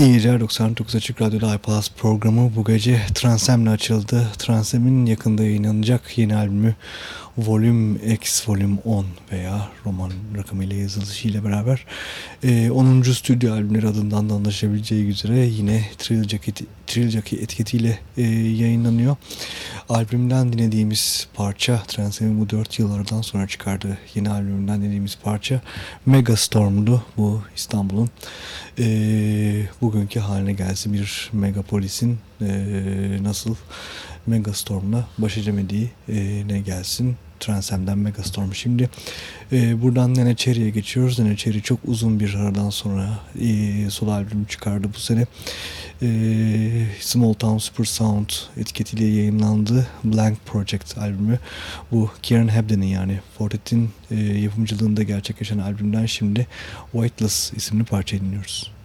İyi geceler 99 Açık Radyo'da iPlus programı bu gece Transem'le açıldı. Transem'in yakında yayınlanacak yeni albümü Volüm X Volüm 10 veya roman rakamıyla yazılışıyla beraber e, 10. stüdyo albümleri adından da anlaşabileceği üzere yine Trill Jacket, Trill Jacket etiketiyle e, yayınlanıyor. Albümden dinlediğimiz parça Transem'in bu 4 yıllardan sonra çıkardığı yeni albümünden dinlediğimiz parça Megastorm'du. Bu İstanbul'un e, bugünkü haline gelsin bir megapolisin e, nasıl Megastorm'la baş edemediği ne gelsin Transem'den Megastorm. Şimdi e, buradan Nene Cherry'e geçiyoruz. Nene Cherry çok uzun bir aradan sonra e, solo albüm çıkardı bu sene. E, Small Town Super Sound etiketiyle yayınlandı. Blank Project albümü. Bu Kieran Hebden'in yani Fortet'in e, yapımcılığında gerçekleşen albümden şimdi Weightless isimli parça dinliyoruz.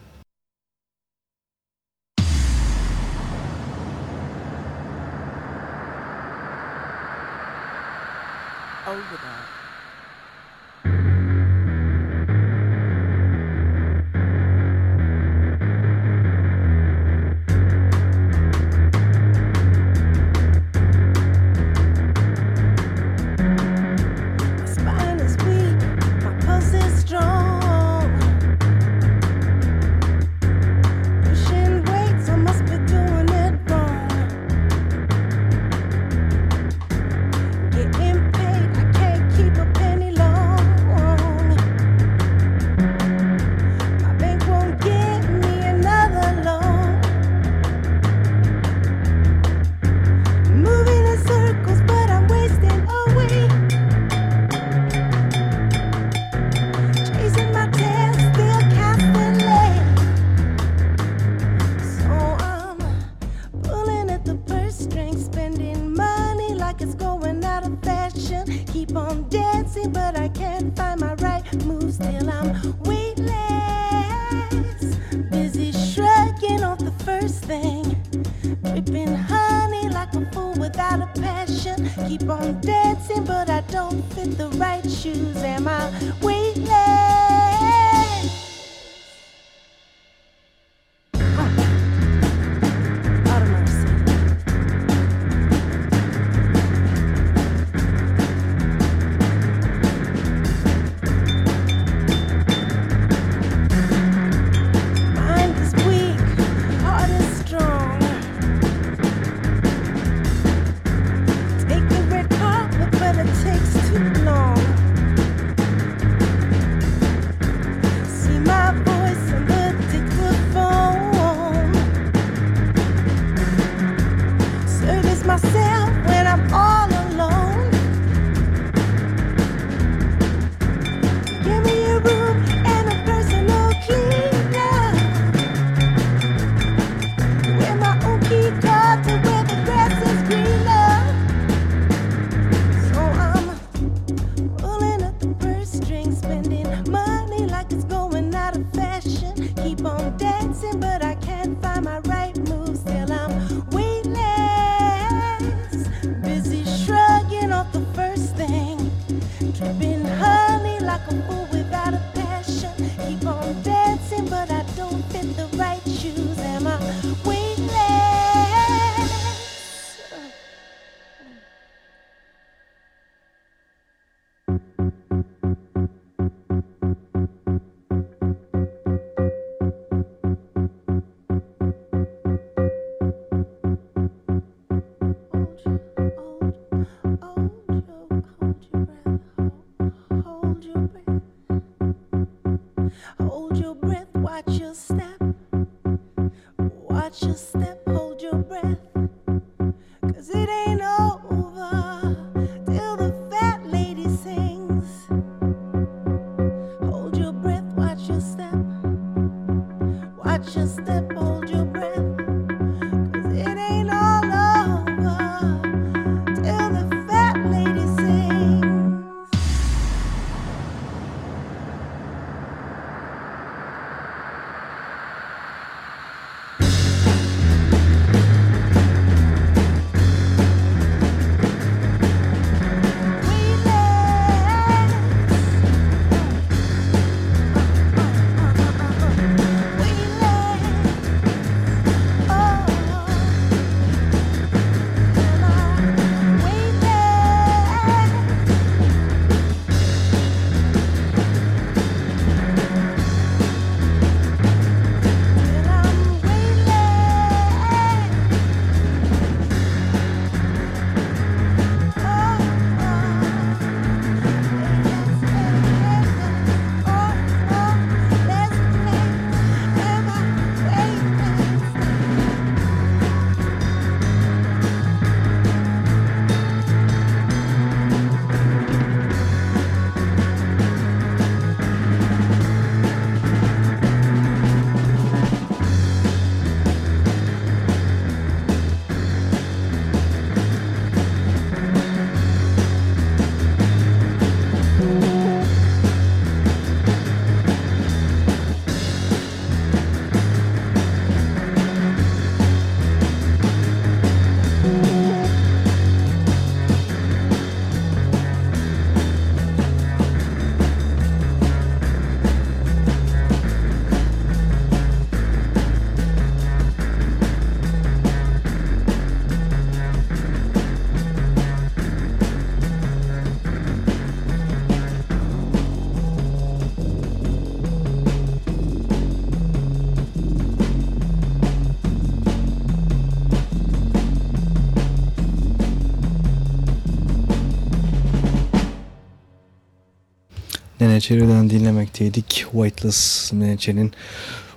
Neneçeri'den dinlemekteydik. Weightless Neneçeri'nin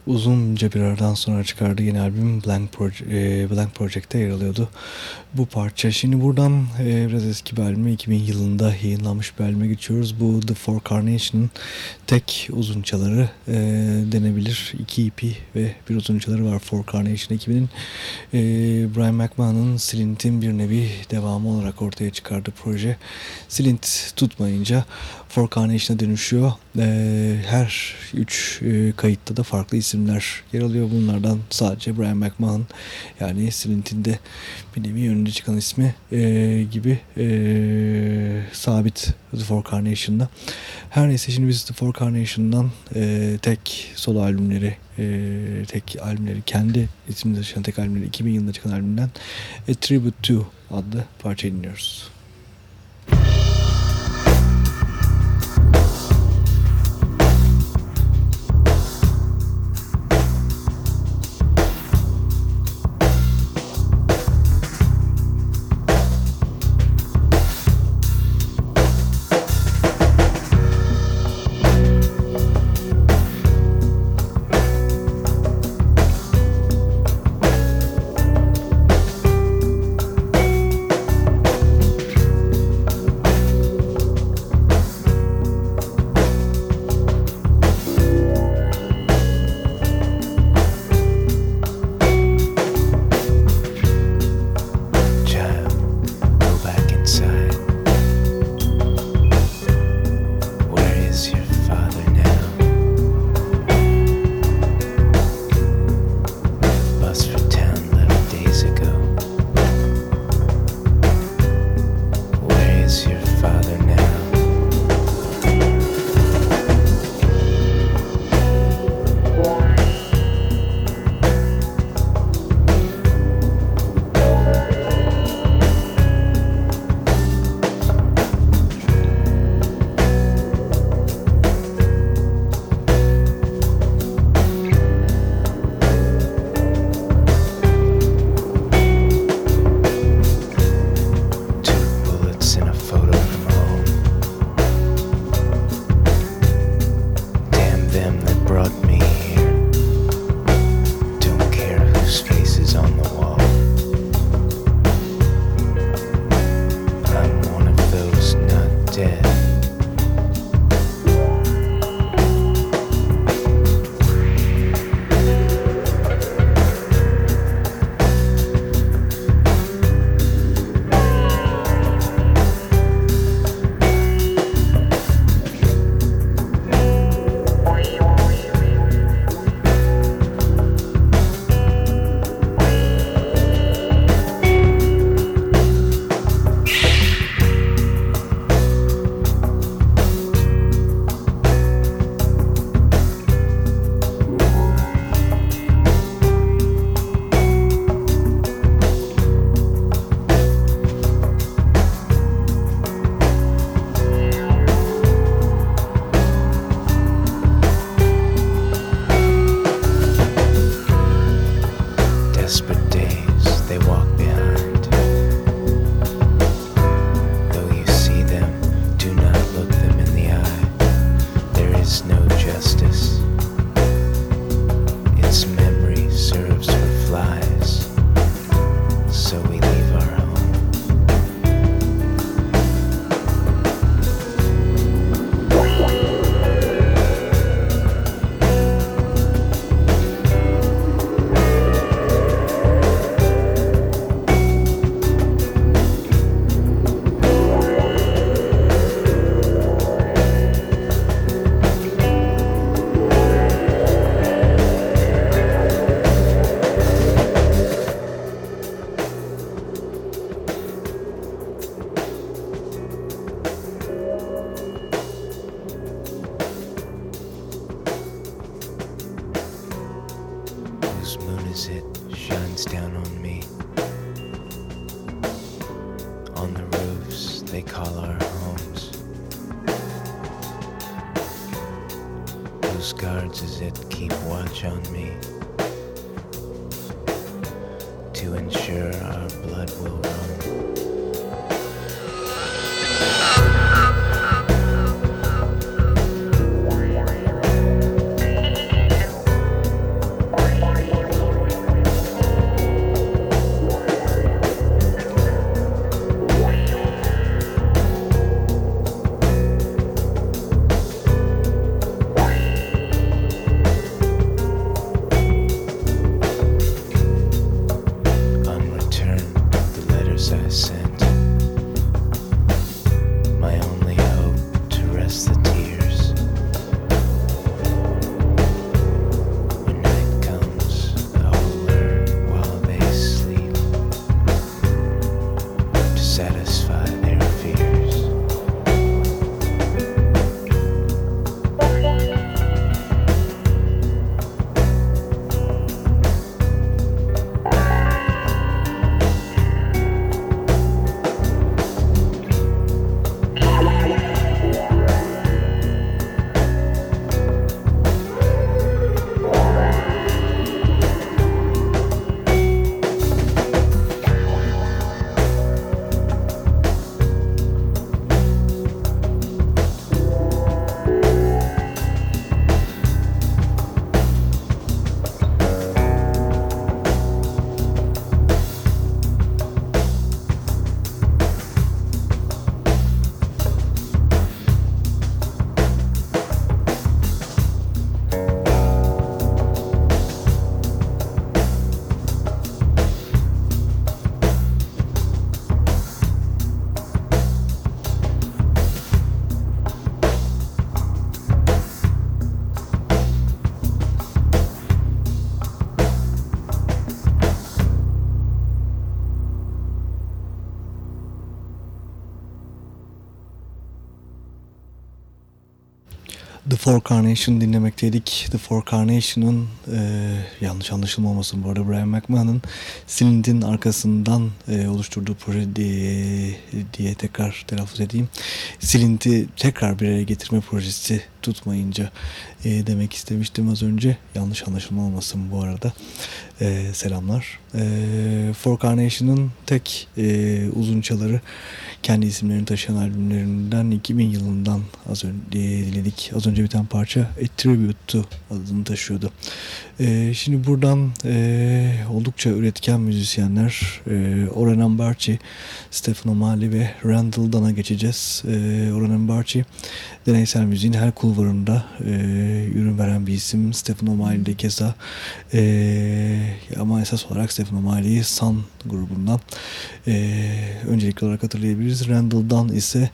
uzunca bir aradan sonra çıkardığı yeni albüm Blank, Proje e, Blank Project'te yer alıyordu bu parça. Şimdi buradan e, biraz eski bir albüme 2000 yılında yayınlanmış bir albüme geçiyoruz. Bu The Four Carnation'ın tek uzunçaları e, denebilir. İki EP ve bir uzunçaları var Four Carnation ekibinin. E, Brian McMahon'ın Slint'in bir nevi devamı olarak ortaya çıkardığı proje. Slint tutmayınca Four Carnation'a dönüşüyor. E, her üç e, kayıtta da farklı isimler yer alıyor. Bunlardan sadece Brian McMahon yani Slint'in de bir nevi önünde çıkan ismi e, gibi e, sabit The Four Carnation'da. Her neyse şimdi biz The Four Carnation'dan e, tek solo albümleri e, tek albümleri kendi isimde taşıyan tek albümleri 2000 yılında çıkan albümden A Tribute To adlı parça dinliyoruz. The Four Carnation dinlemekteydik. The Four Carnation'ın e, yanlış anlaşılma olmasın bu arada Brian McMahon'ın Silint'in arkasından e, oluşturduğu proje diye, diye tekrar telaffuz edeyim. Silint'i tekrar bir araya getirme projesi tutmayınca e, demek istemiştim az önce. Yanlış anlaşılma olmasın bu arada. E, selamlar. E, Four Carnation'ın tek e, uzun çaları kendi isimlerini taşıyan albümlerinden 2000 yılından az önce dinledik. Az önce biten parça A Tribute to adını taşıyordu. Ee, şimdi buradan e, oldukça üretken müzisyenler e, Orhan Ambarchi, Stefan O'Malley ve Randall Dunn'a geçeceğiz. E, Orhan Ambarchi deneysel müziğin her kulvarında e, ürün veren bir isim. Stefan O'Malley de keza e, ama esas olarak Stefan O'Malley'i Sun grubundan e, öncelikli olarak hatırlayabiliriz. Randall Dunn ise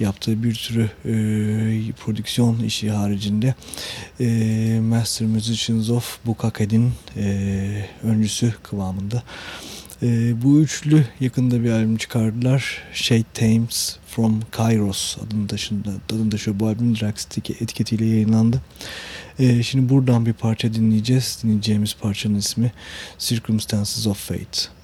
yaptığı bir sürü e, prodüksiyon işi haricinde e, Master Musicians of Bukaket'in e, öncüsü kıvamında. E, bu üçlü yakında bir albüm çıkardılar. Shade Thames from Kairos adını taşında, adını taşıyor. Bu albüm Drax etiketiyle yayınlandı. E, şimdi buradan bir parça dinleyeceğiz. Dinleyeceğimiz parçanın ismi Circumstances of Fate.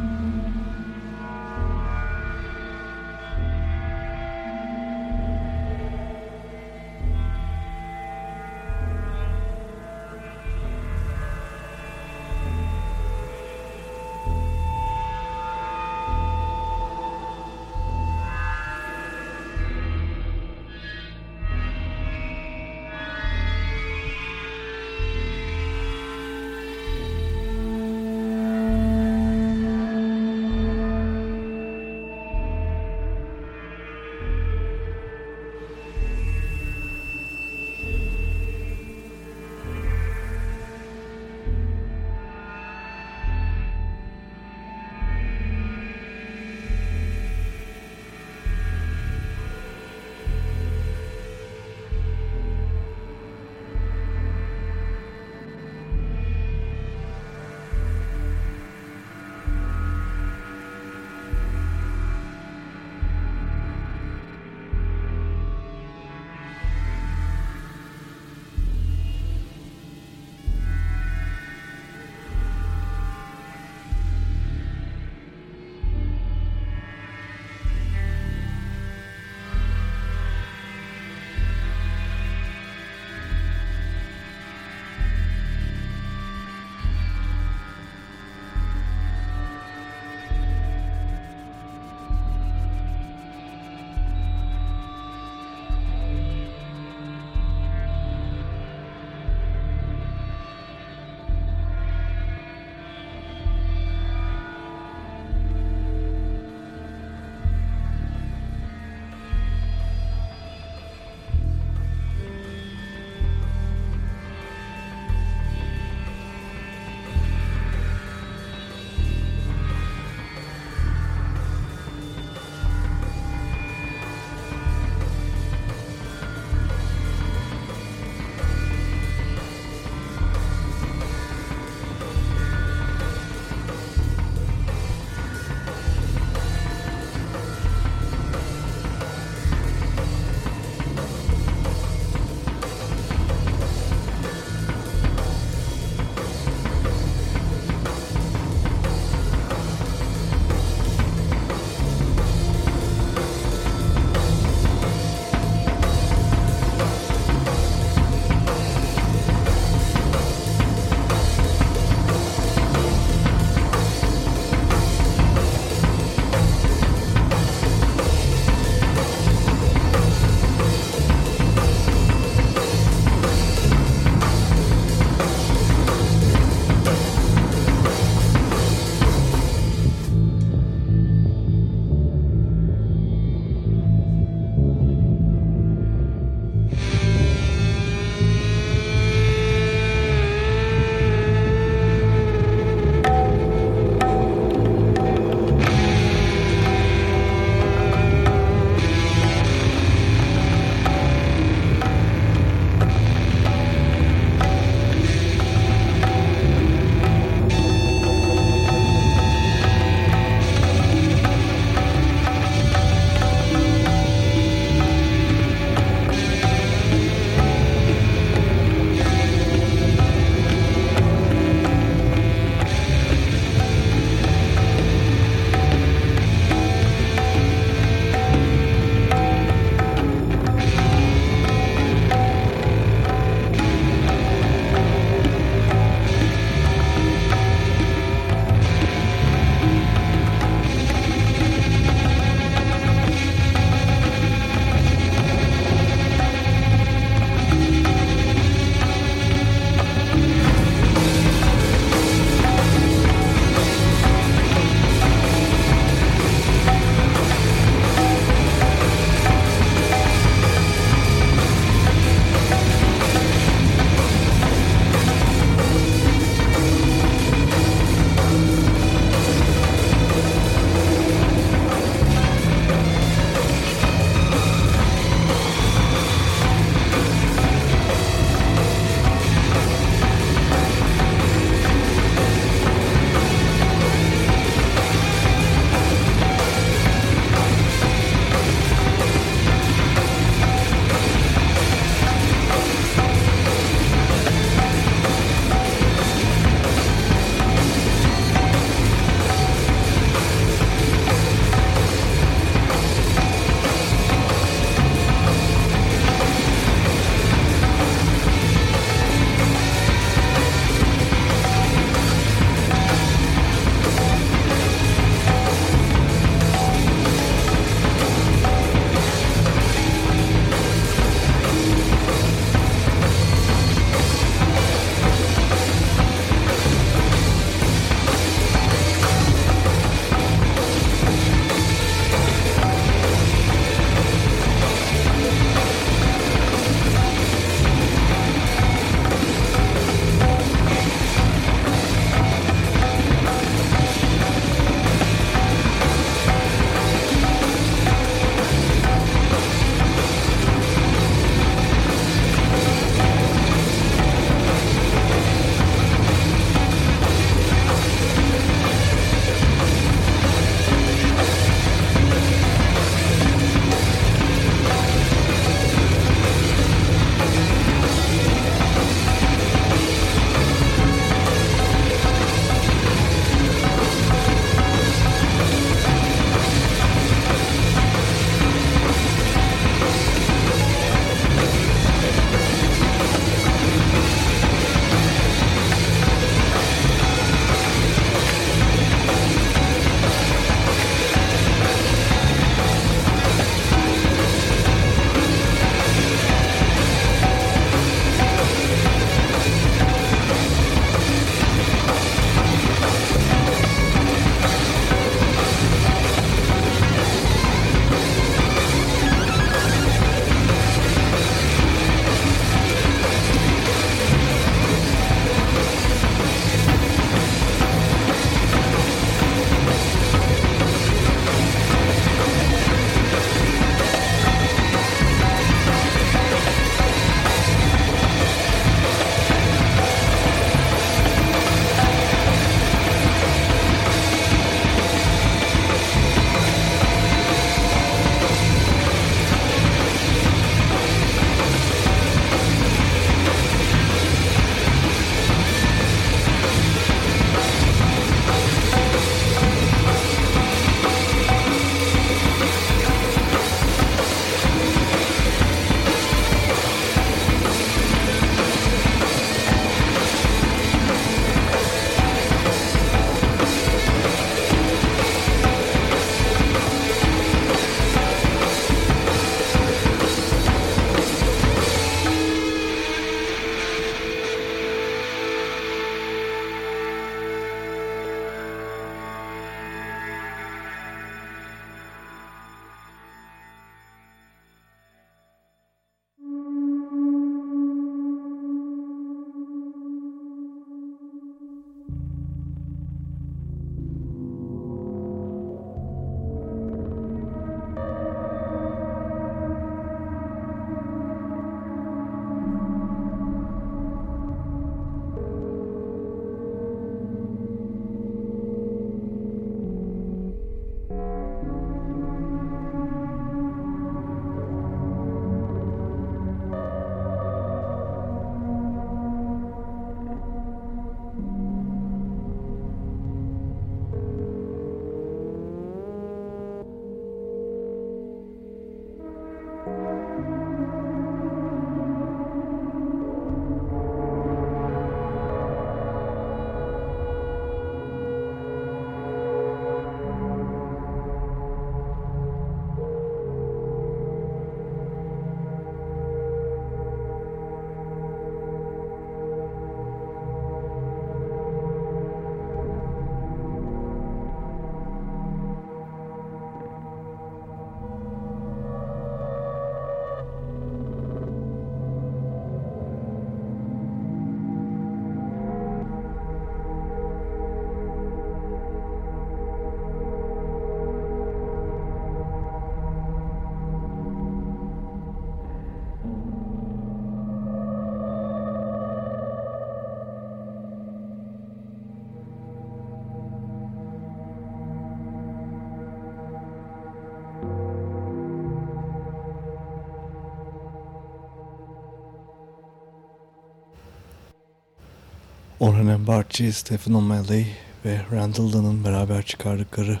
Orhan Bartçı, Stephen O'Malley ve Randall Dunn'ın beraber çıkardıkları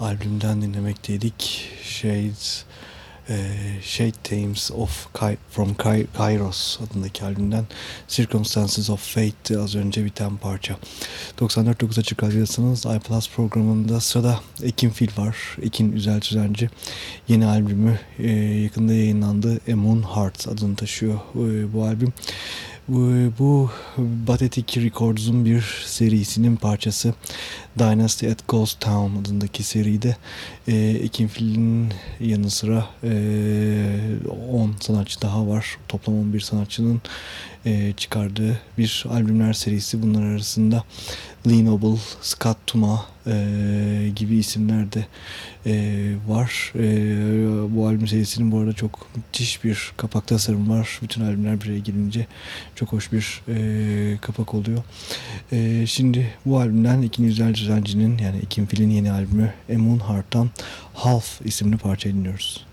albümden dinlemekteydik. Shades, e, Shade Themes of Ky from Ky Kairos adındaki albümden Circumstances of Fate'ti az önce biten parça. 94.9 Açık Radyo'dasınız. iPlus programında sırada Ekin Fil var. Ekin Üzel Tüzenci. Yeni albümü e, yakında yayınlandı. A Moon Heart adını taşıyor e, bu albüm. Bu, bu Batetic Records'un bir serisinin parçası Dynasty at Ghost Town adındaki seride e, Ekin Fil'in yanı sıra e, 10 sanatçı daha var. Toplam 11 sanatçının e, çıkardığı bir albümler serisi. Bunlar arasında Lee Noble, Scott Tuma e, gibi isimler de e, var. E, bu albüm serisinin bu arada çok müthiş bir kapak tasarım var. Bütün albümler bir araya gelince çok hoş bir e, kapak oluyor. E, şimdi bu albümden Ekin Yüzel Düzenci'nin yani Ekin Fil'in yeni albümü A Moon Heart'tan Half isimli parça dinliyoruz.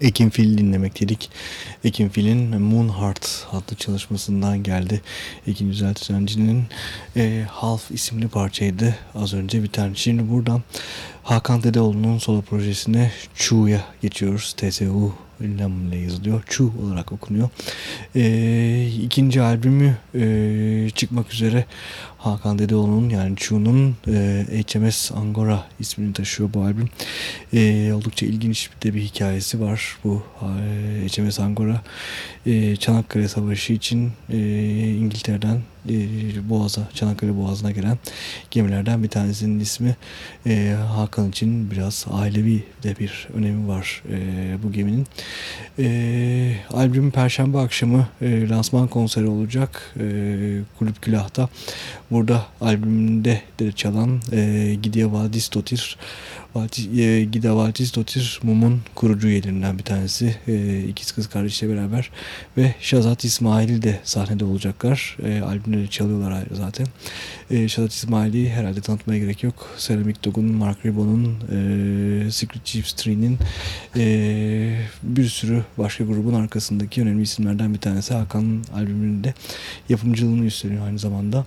Ekim Fil dinlemek dedik. Ekim Fil'in Moonheart adlı çalışmasından geldi. Ekim Güzel Düzenci'nin e, Half isimli parçaydı az önce biten. Şimdi buradan Hakan Dedeoğlu'nun solo projesine Chu'ya geçiyoruz. TSU ile yazılıyor. Chu olarak okunuyor. E, ikinci albümü e, çıkmak üzere Hakan Dedeoğlu'nun yani Chu'nun e, HMS Angora ismini taşıyor bu albüm. E, oldukça ilginç de bir hikayesi var bu e, HMS Angora. E, Çanakkale Savaşı için e, İngiltere'den e, Boğaz'a, Çanakkale Boğazı'na gelen gemilerden bir tanesinin ismi e, Hakan için biraz ailevi de bir önemi var e, bu geminin. E, albüm Perşembe akşamı e, lansman konseri olacak e, Kulüp Külah'ta. Burada albümünde de çalan e, Gidiye Vadis e, Gida Valtis Dotir Mum'un kurucu üyelerinden bir tanesi. E, ikiz kız kardeşle beraber ve Şazat İsmail de sahnede olacaklar. E, albümde de çalıyorlar zaten. E, Şazat İsmail'i herhalde tanıtmaya gerek yok. Ceramic Dog'un, Mark Ribon'un, e, Secret Chiefs Tree'nin e, bir sürü başka grubun arkasındaki önemli isimlerden bir tanesi. Hakan'ın albümünde yapımcılığını üstleniyor aynı zamanda.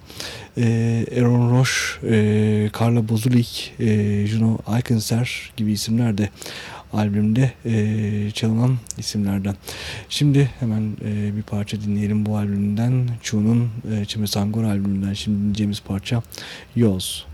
E, Aaron Roche, e, Carla Bozulik, e, Juno Eikenser gibi isimler de albümde e, çalınan isimlerden. Şimdi hemen e, bir parça dinleyelim bu albümden. Chu'nun e, Çimesangor albümünden şimdi dinleyeceğimiz parça Yoz.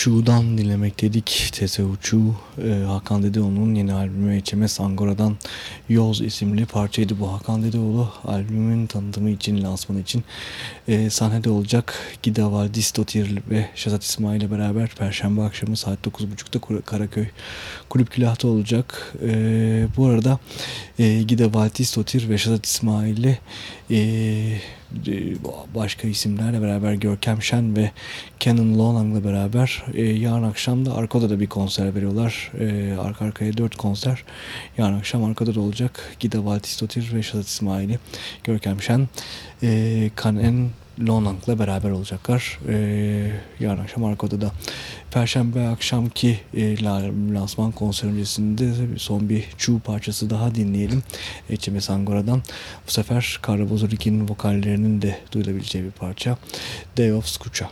Chu'dan dinlemek dedik. Chu, e, Hakan Dedeoğlu'nun yeni albümü HMS Angora'dan Yoz isimli parçaydı bu. Hakan Dedeoğlu albümün tanıtımı için, lansmanı için e, sahnede olacak. Gida Valdis Dotir ve Şazat İsmail ile beraber Perşembe akşamı saat 9.30'da Karaköy Kulüp Külah'ta olacak. E, bu arada e, Gida Valdis Dotir ve Şazat İsmail ile e, e, başka isimlerle beraber Görkem Şen ve Canon Lonang'la beraber e, yarın akşam da Arkada da bir konser veriyorlar. E, arka arkaya dört konser. Yarın akşam Arkada da olacak. Gida Valtistotir ve Şadat İsmail'i Görkem Şen e, Kanen Lonang'la beraber olacaklar. Ee, yarın akşam arkada da Perşembe akşamki e, lansman konser öncesinde son bir Chu parçası daha dinleyelim. Echeme Sangora'dan. Bu sefer Kara Bozuriki'nin vokallerinin de duyulabileceği bir parça. Day of Skucha.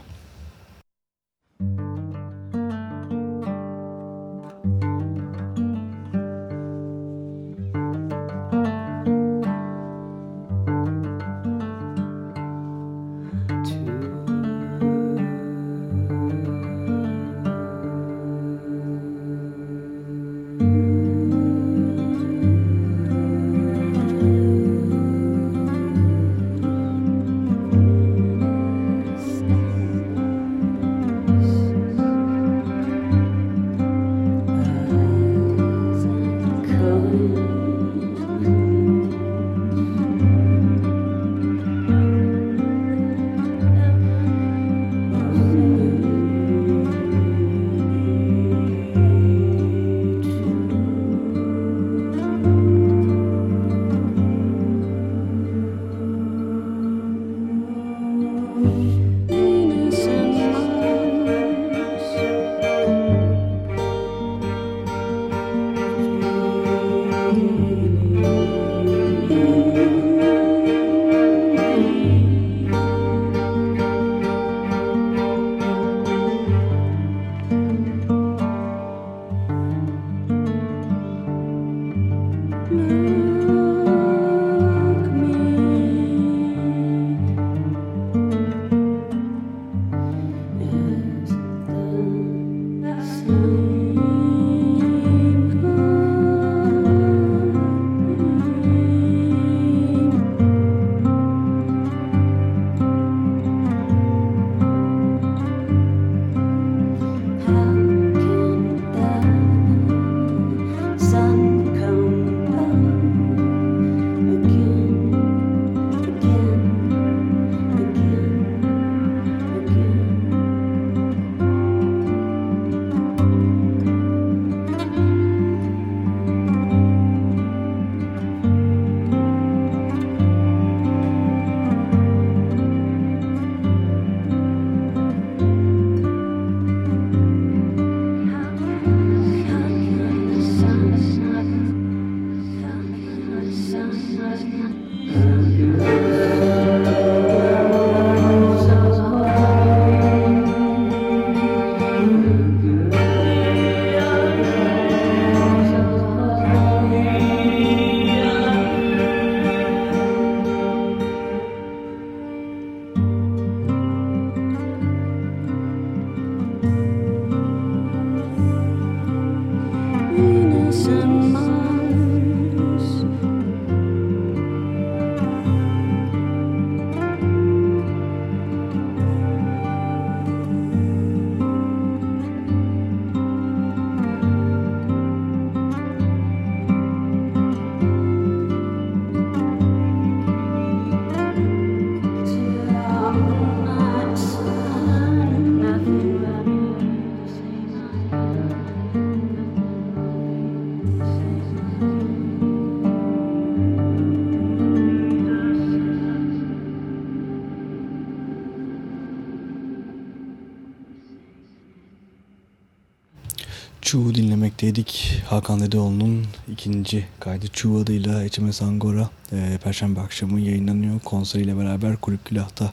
Çuğ'u dinlemekteydik. Hakan Dedeoğlu'nun ikinci kaydı Çuğ adıyla HMS Angora e, Perşembe akşamı yayınlanıyor. Konseriyle beraber Kulüp Külah'ta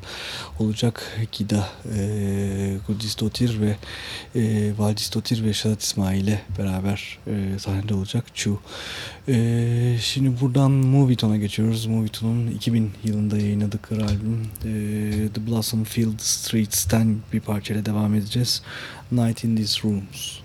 olacak. Gida e, Kudistotir ve e, Valdistotir ve Şadat İsmail'e beraber e, sahnede olacak Çuğ. E, şimdi buradan Movieton'a geçiyoruz. Movieton'un 2000 yılında yayınladıkları albüm e, The Blossom Field Streets'ten bir parçayla devam edeceğiz. Night in These Rooms.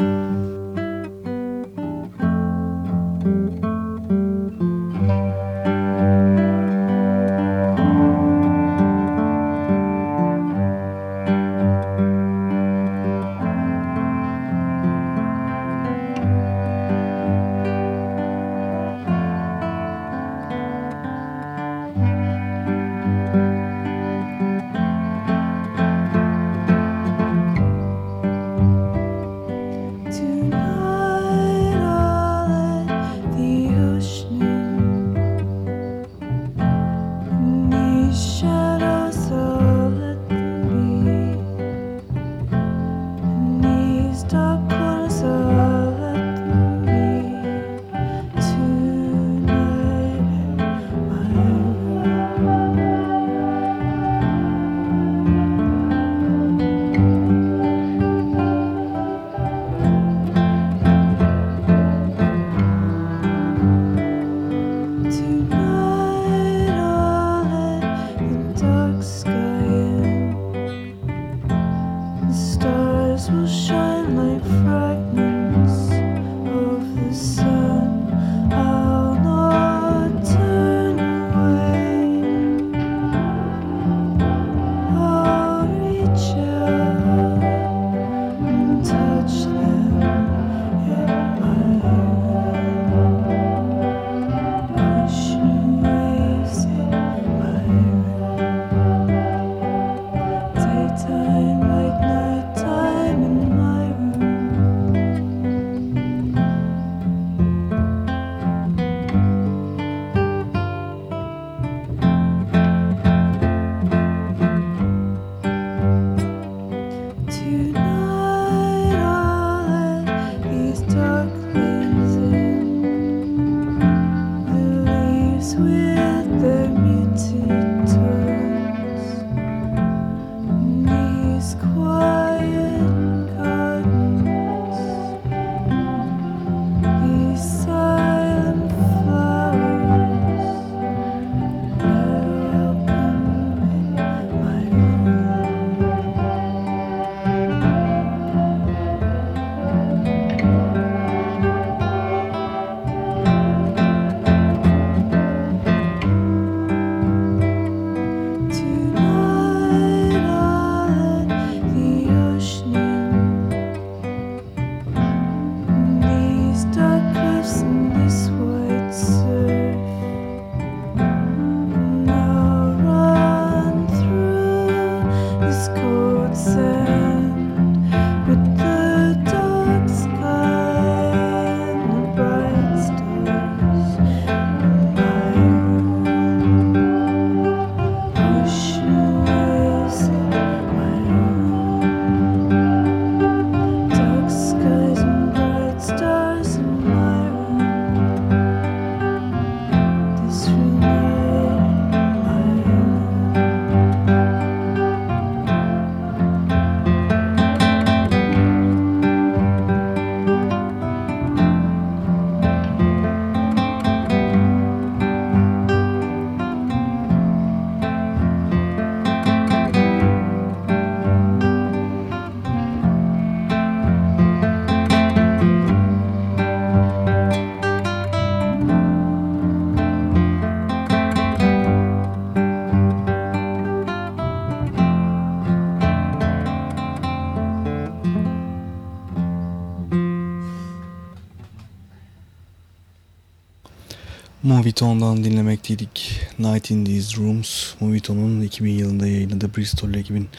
Moviton'dan dinlemekteydik. Night in These Rooms. Moviton'un 2000 yılında yayınladığı Bristol 2000,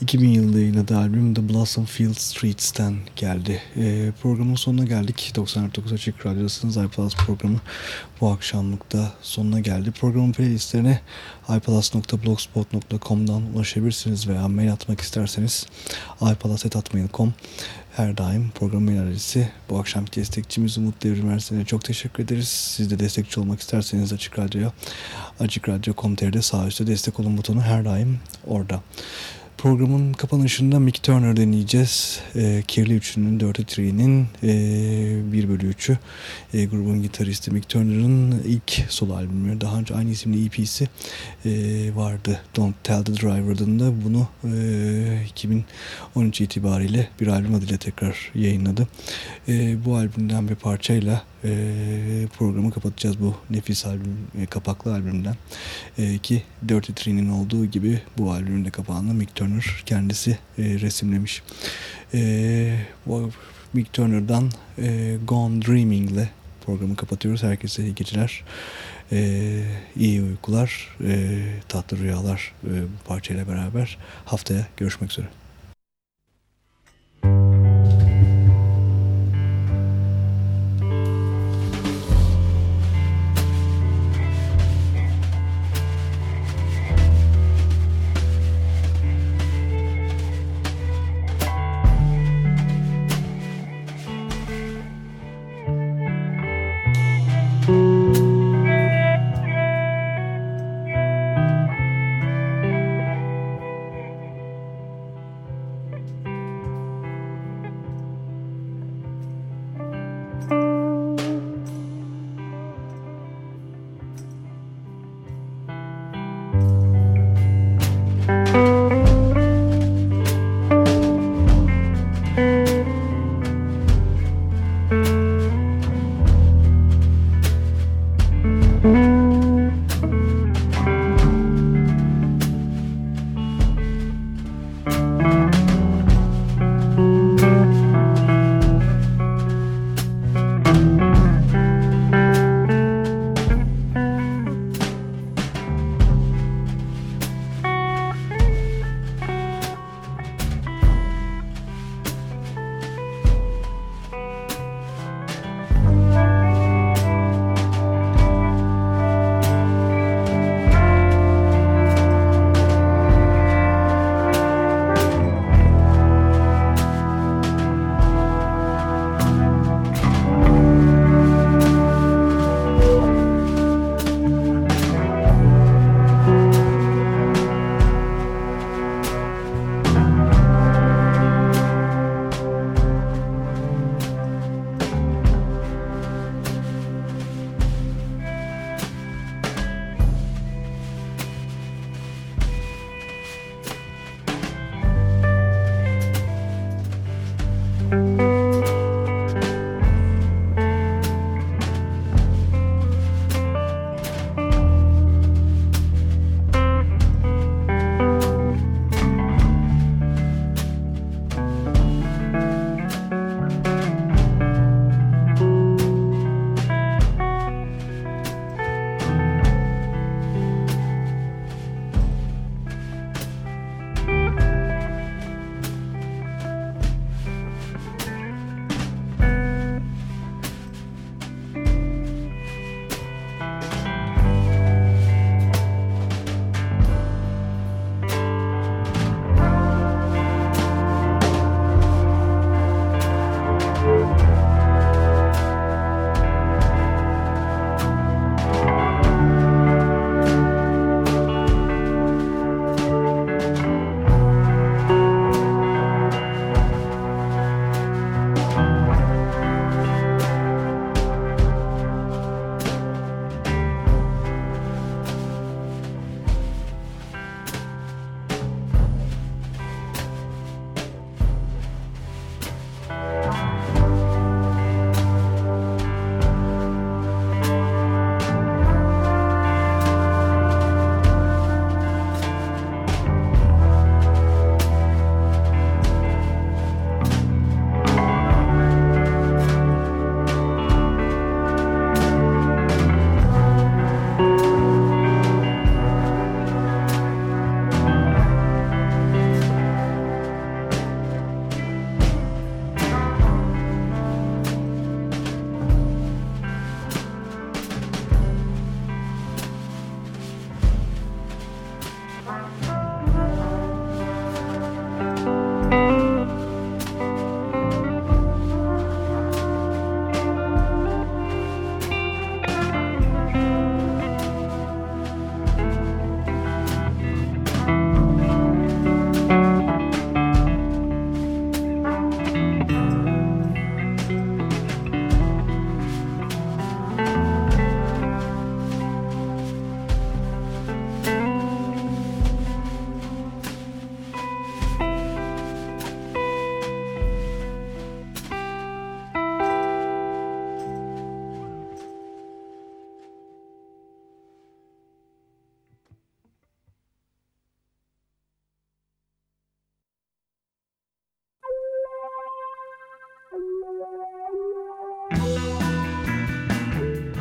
2000 yılında yayınladığı albüm The Blossom Field Streets'ten geldi. E, programın sonuna geldik. 99 Açık Radyo'dasınız. iPlus programı bu akşamlık da sonuna geldi. Programın playlistlerine iPlus.blogspot.com'dan ulaşabilirsiniz veya mail atmak isterseniz iPlus.atmail.com her daim program mail adresi. Bu akşamki destekçimiz Umut Devrim Ersen'e çok teşekkür ederiz. Siz de destekçi olmak isterseniz Açık Radyo'ya açıkradyo.com.tr'de sağ üstte destek olun butonu her daim orada. Programın kapanışında Mick Turner deneyeceğiz. E, Kirli Üçlü'nün Dirty Three'nin e, 1 bölü 3'ü. E, grubun gitaristi Mick Turner'ın ilk solo albümü. Daha önce aynı isimli EP'si e, vardı. Don't Tell the Driver adında. Bunu e, 2013 itibariyle bir albüm adıyla tekrar yayınladı. E, bu albümden bir parçayla e, programı kapatacağız bu nefis albüm, e, kapaklı albümden. E, ki Dirty Three'nin olduğu gibi bu albümün de kapağını Mick Turner kendisi e, resimlemiş. E, Mick Turner'dan e, Gone Dreaming ile programı kapatıyoruz. Herkese iyi geceler, e, iyi uykular, e, tatlı rüyalar e, parçayla beraber haftaya görüşmek üzere.